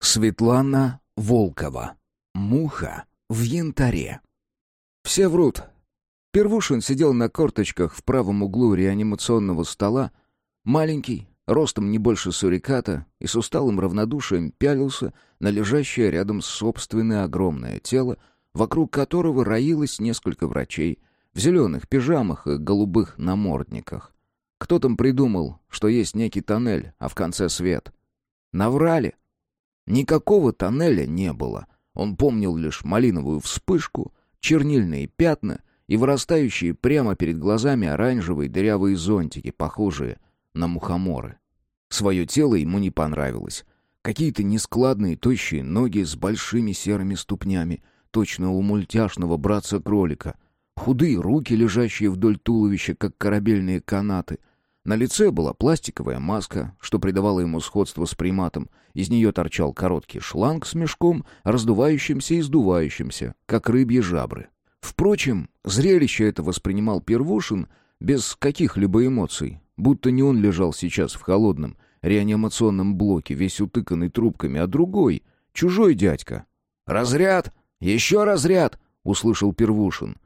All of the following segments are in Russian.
Светлана Волкова. Муха в янтаре. Все врут. Первушин сидел на корточках в правом углу реанимационного стола, маленький, ростом не больше суриката, и с усталым равнодушием пялился на лежащее рядом собственное огромное тело, вокруг которого роилось несколько врачей в зеленых пижамах и голубых намордниках. Кто там придумал, что есть некий тоннель, а в конце свет? Наврали. Никакого тоннеля не было. Он помнил лишь малиновую вспышку, чернильные пятна и вырастающие прямо перед глазами оранжевые дырявые зонтики, похожие на мухоморы. Свое тело ему не понравилось. Какие-то нескладные тощие ноги с большими серыми ступнями, точно у мультяшного братца-кролика. Худые руки, лежащие вдоль туловища, как корабельные канаты, на лице была пластиковая маска, что придавало ему сходство с приматом. Из нее торчал короткий шланг с мешком, раздувающимся и сдувающимся, как рыбьи жабры. Впрочем, зрелище это воспринимал Первушин без каких-либо эмоций, будто не он лежал сейчас в холодном реанимационном блоке, весь утыканный трубками, а другой, чужой дядька. «Разряд! Еще разряд!» — услышал Первушин.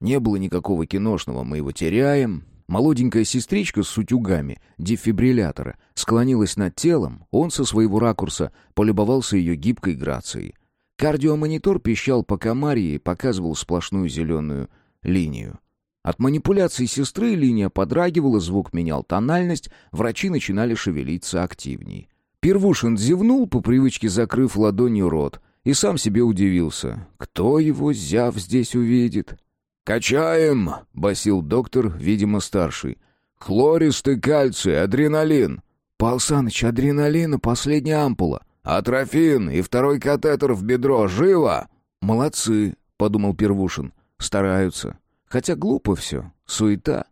Не было никакого киношного «мы его теряем», Молоденькая сестричка с утюгами дефибриллятора склонилась над телом, он со своего ракурса полюбовался ее гибкой грацией. Кардиомонитор пищал по комарии и показывал сплошную зеленую линию. От манипуляций сестры линия подрагивала, звук менял тональность, врачи начинали шевелиться активней. Первушин зевнул, по привычке закрыв ладонью рот, и сам себе удивился. Кто его, зяв, здесь увидит? «Качаем!» — басил доктор, видимо, старший. «Хлористый кальций, адреналин!» «Пал Саныч, адреналина, последняя ампула!» «Атрофин и второй катетер в бедро, живо!» «Молодцы!» — подумал Первушин. «Стараются. Хотя глупо все, суета».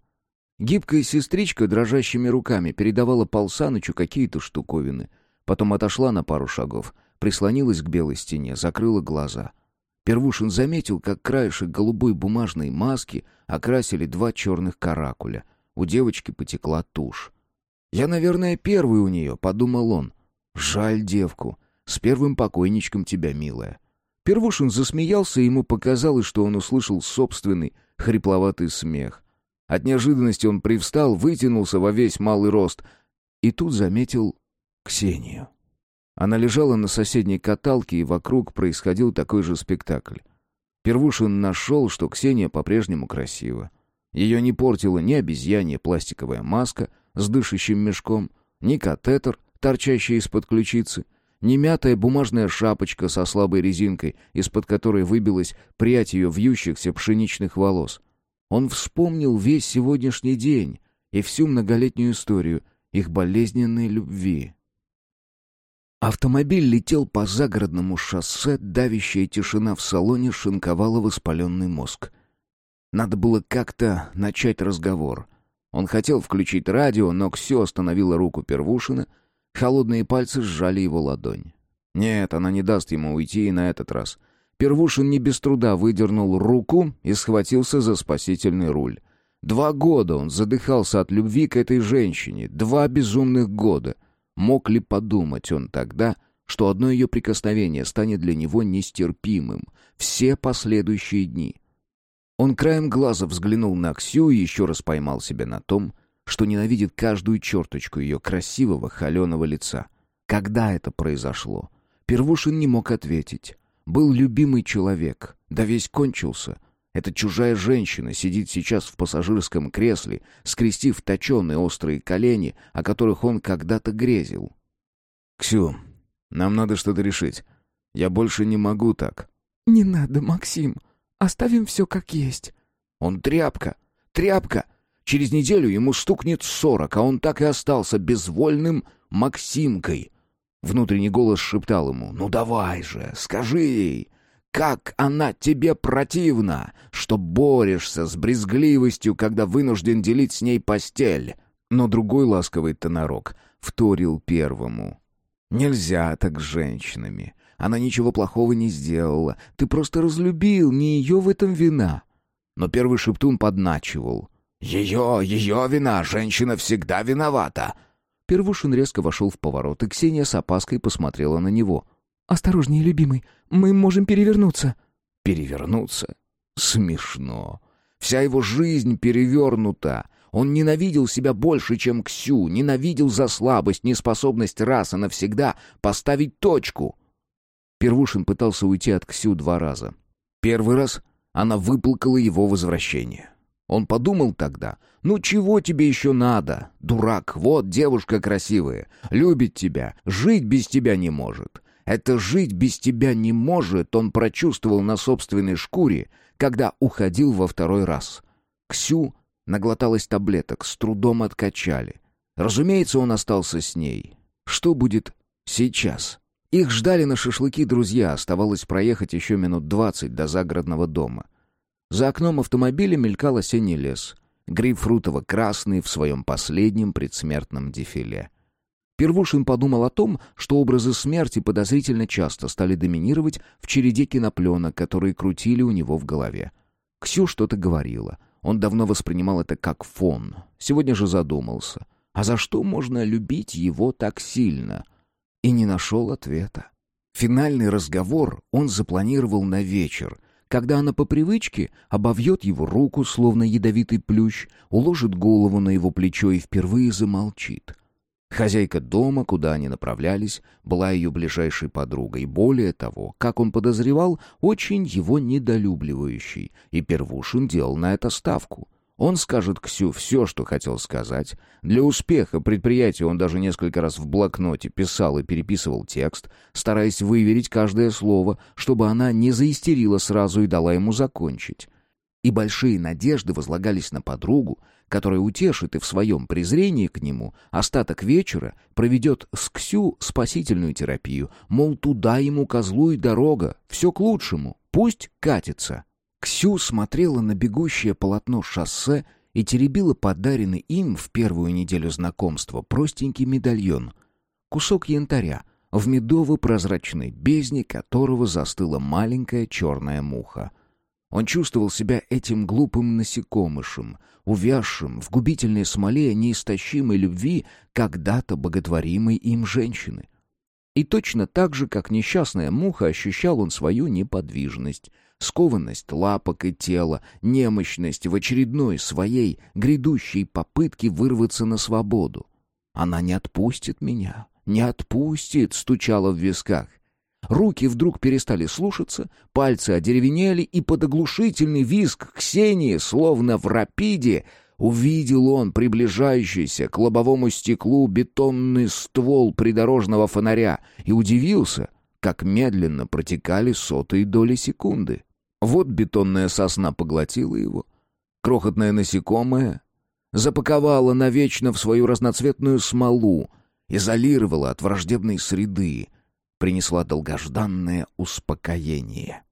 Гибкая сестричка дрожащими руками передавала Пал Санычу какие-то штуковины. Потом отошла на пару шагов, прислонилась к белой стене, закрыла глаза — Первушин заметил, как краешек голубой бумажной маски окрасили два черных каракуля. У девочки потекла тушь. «Я, наверное, первый у нее», — подумал он. «Жаль девку. С первым покойничком тебя, милая». Первушин засмеялся, и ему показалось, что он услышал собственный хрипловатый смех. От неожиданности он привстал, вытянулся во весь малый рост и тут заметил Ксению. Она лежала на соседней каталке, и вокруг происходил такой же спектакль. Первушин нашел, что Ксения по-прежнему красива. Ее не портила ни обезьянья пластиковая маска с дышащим мешком, ни катетер, торчащий из-под ключицы, ни мятая бумажная шапочка со слабой резинкой, из-под которой выбилась прядь ее вьющихся пшеничных волос. Он вспомнил весь сегодняшний день и всю многолетнюю историю их болезненной любви. Автомобиль летел по загородному шоссе, давящая тишина в салоне шинковала воспаленный мозг. Надо было как-то начать разговор. Он хотел включить радио, но Ксю остановила руку Первушина, холодные пальцы сжали его ладонь. Нет, она не даст ему уйти и на этот раз. Первушин не без труда выдернул руку и схватился за спасительный руль. Два года он задыхался от любви к этой женщине, два безумных года. Мог ли подумать он тогда, что одно ее прикосновение станет для него нестерпимым все последующие дни? Он краем глаза взглянул на Ксю и еще раз поймал себя на том, что ненавидит каждую черточку ее красивого холеного лица. Когда это произошло? Первушин не мог ответить. Был любимый человек, да весь кончился. Эта чужая женщина сидит сейчас в пассажирском кресле, скрестив точеные острые колени, о которых он когда-то грезил. «Ксю, нам надо что-то решить. Я больше не могу так». «Не надо, Максим. Оставим все как есть». «Он тряпка. Тряпка. Через неделю ему стукнет сорок, а он так и остался безвольным Максимкой». Внутренний голос шептал ему «Ну давай же, скажи ей, как она тебе противна, что борешься с брезгливостью, когда вынужден делить с ней постель. Но другой ласковый тонорок вторил первому. Нельзя так с женщинами. Она ничего плохого не сделала. Ты просто разлюбил, не ее в этом вина. Но первый шептун подначивал. «Ее, ее вина! Женщина всегда виновата!» Первушин резко вошел в поворот, и Ксения с опаской посмотрела на него. «Осторожнее, любимый, мы можем перевернуться». Перевернуться? Смешно. Вся его жизнь перевернута. Он ненавидел себя больше, чем Ксю, ненавидел за слабость, неспособность раз и навсегда поставить точку. Первушин пытался уйти от Ксю два раза. Первый раз она выплакала его возвращение. Он подумал тогда, ну чего тебе еще надо, дурак, вот девушка красивая, любит тебя, жить без тебя не может. Это жить без тебя не может, он прочувствовал на собственной шкуре, когда уходил во второй раз. Ксю наглоталась таблеток, с трудом откачали. Разумеется, он остался с ней. Что будет сейчас? Их ждали на шашлыки друзья, оставалось проехать еще минут двадцать до загородного дома. За окном автомобиля мелькал осенний лес, грейпфрутово-красный в своем последнем предсмертном дефиле. Первушин подумал о том, что образы смерти подозрительно часто стали доминировать в череде кинопленок, которые крутили у него в голове. Ксю что-то говорила. Он давно воспринимал это как фон. Сегодня же задумался. А за что можно любить его так сильно? И не нашел ответа. Финальный разговор он запланировал на вечер, когда она по привычке обовьет его руку, словно ядовитый плющ, уложит голову на его плечо и впервые замолчит — Хозяйка дома, куда они направлялись, была ее ближайшей подругой. Более того, как он подозревал, очень его недолюбливающей. И Первушин делал на это ставку. Он скажет Ксю все, что хотел сказать. Для успеха предприятия он даже несколько раз в блокноте писал и переписывал текст, стараясь выверить каждое слово, чтобы она не заистерила сразу и дала ему закончить. И большие надежды возлагались на подругу, которая утешит и в своем презрении к нему остаток вечера проведет с Ксю спасительную терапию, мол, туда ему козлу и дорога, все к лучшему, пусть катится. Ксю смотрела на бегущее полотно шоссе и теребила подаренный им в первую неделю знакомства простенький медальон. Кусок янтаря, в медово-прозрачной бездне которого застыла маленькая черная муха — он чувствовал себя этим глупым насекомышем, увязшим в губительной смоле неистощимой любви когда-то боготворимой им женщины. И точно так же, как несчастная муха, ощущал он свою неподвижность, скованность лапок и тела, немощность в очередной своей грядущей попытке вырваться на свободу. «Она не отпустит меня, не отпустит», — стучала в висках. Руки вдруг перестали слушаться, пальцы одеревенели, и под оглушительный визг Ксении, словно в рапиде, увидел он приближающийся к лобовому стеклу бетонный ствол придорожного фонаря и удивился, как медленно протекали сотые доли секунды. Вот бетонная сосна поглотила его. Крохотное насекомое запаковало навечно в свою разноцветную смолу, изолировало от враждебной среды, принесла долгожданное успокоение.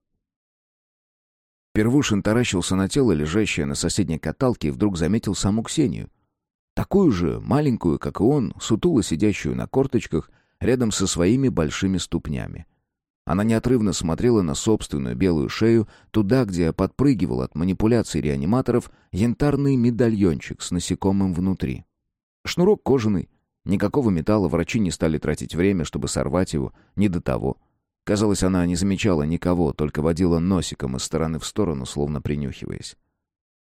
Первушин таращился на тело, лежащее на соседней каталке, и вдруг заметил саму Ксению. Такую же, маленькую, как и он, сутуло сидящую на корточках, рядом со своими большими ступнями. Она неотрывно смотрела на собственную белую шею, туда, где подпрыгивал от манипуляций реаниматоров янтарный медальончик с насекомым внутри. Шнурок кожаный, Никакого металла врачи не стали тратить время, чтобы сорвать его, не до того. Казалось, она не замечала никого, только водила носиком из стороны в сторону, словно принюхиваясь.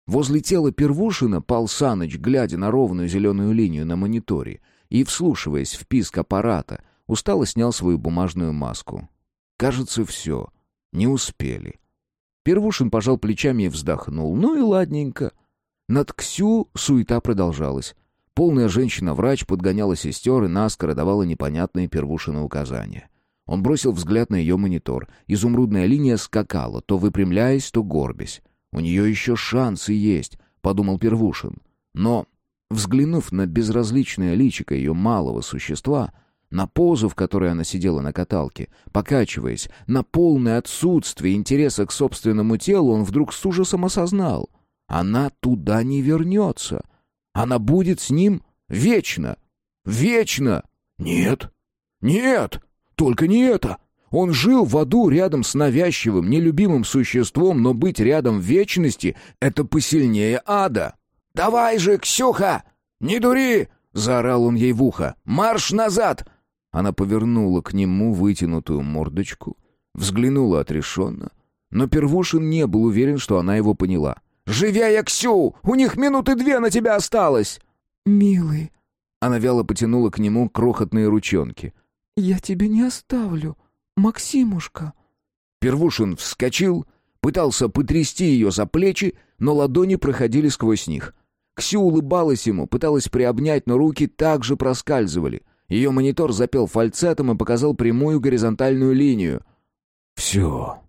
Возле тела Первушина пал Саныч, глядя на ровную зеленую линию на мониторе и, вслушиваясь в писк аппарата, устало снял свою бумажную маску. Кажется, все. Не успели. Первушин пожал плечами и вздохнул. Ну и ладненько. Над Ксю суета продолжалась. Полная женщина-врач подгоняла сестер и наскоро давала непонятные первушины указания. Он бросил взгляд на ее монитор. Изумрудная линия скакала, то выпрямляясь, то горбясь. «У нее еще шансы есть», — подумал Первушин. Но, взглянув на безразличное личико ее малого существа, на позу, в которой она сидела на каталке, покачиваясь, на полное отсутствие интереса к собственному телу, он вдруг с ужасом осознал. Она туда не вернется. Она будет с ним вечно. Вечно! Нет! Нет! Только не это! Он жил в аду рядом с навязчивым, нелюбимым существом, но быть рядом в вечности — это посильнее ада. «Давай же, Ксюха! Не дури!» — заорал он ей в ухо. «Марш назад!» Она повернула к нему вытянутую мордочку, взглянула отрешенно, но Первушин не был уверен, что она его поняла. «Живее, Ксю! У них минуты две на тебя осталось!» «Милый...» Она вяло потянула к нему крохотные ручонки. «Я тебя не оставлю, Максимушка». Первушин вскочил, пытался потрясти ее за плечи, но ладони проходили сквозь них. Ксю улыбалась ему, пыталась приобнять, но руки также проскальзывали. Ее монитор запел фальцетом и показал прямую горизонтальную линию. «Все.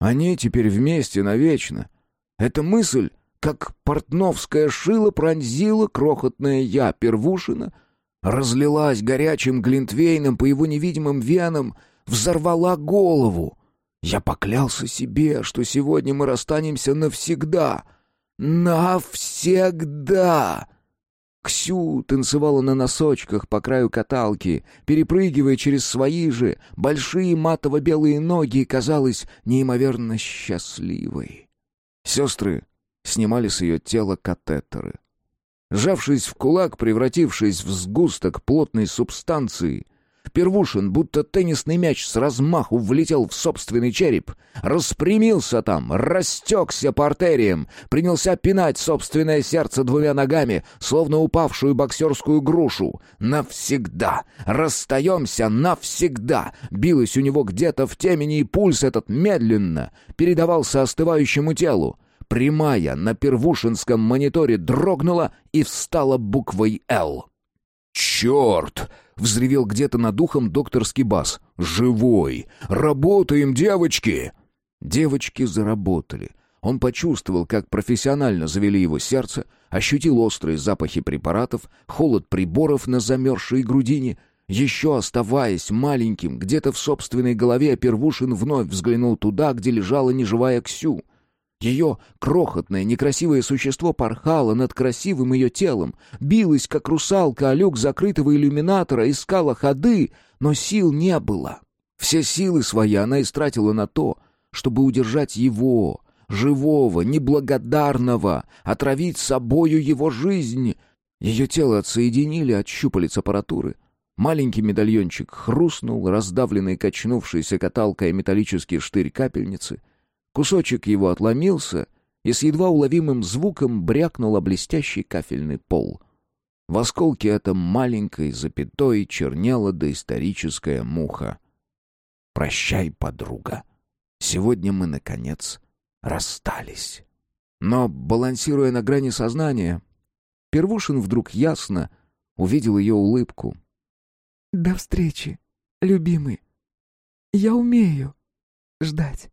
Они теперь вместе навечно. Эта мысль, как портновская шила, пронзила крохотное «я» Первушина, разлилась горячим глинтвейном по его невидимым венам, взорвала голову. Я поклялся себе, что сегодня мы расстанемся навсегда. Навсегда! Ксю танцевала на носочках по краю каталки, перепрыгивая через свои же большие матово-белые ноги и казалась неимоверно счастливой. Сестры снимали с ее тела катетеры. Сжавшись в кулак, превратившись в сгусток плотной субстанции, Первушин, будто теннисный мяч с размаху влетел в собственный череп, распрямился там, растекся по артериям, принялся пинать собственное сердце двумя ногами, словно упавшую боксерскую грушу. «Навсегда! Расстаемся навсегда!» Билось у него где-то в темени, и пульс этот медленно передавался остывающему телу. Прямая на первушинском мониторе дрогнула и встала буквой «Л». «Черт!» — взревел где-то над ухом докторский бас. «Живой! Работаем, девочки!» Девочки заработали. Он почувствовал, как профессионально завели его сердце, ощутил острые запахи препаратов, холод приборов на замерзшей грудине. Еще оставаясь маленьким, где-то в собственной голове Первушин вновь взглянул туда, где лежала неживая Ксю. Ее крохотное, некрасивое существо порхало над красивым ее телом, билось, как русалка, о люк закрытого иллюминатора, искала ходы, но сил не было. Все силы свои она истратила на то, чтобы удержать его, живого, неблагодарного, отравить собою его жизнь. Ее тело отсоединили от щупалец аппаратуры. Маленький медальончик хрустнул, раздавленный качнувшейся каталкой металлический штырь капельницы — Кусочек его отломился, и с едва уловимым звуком брякнул о блестящий кафельный пол. В осколке этой маленькой запятой чернела доисторическая муха. «Прощай, подруга. Сегодня мы, наконец, расстались». Но, балансируя на грани сознания, Первушин вдруг ясно увидел ее улыбку. «До встречи, любимый. Я умею ждать».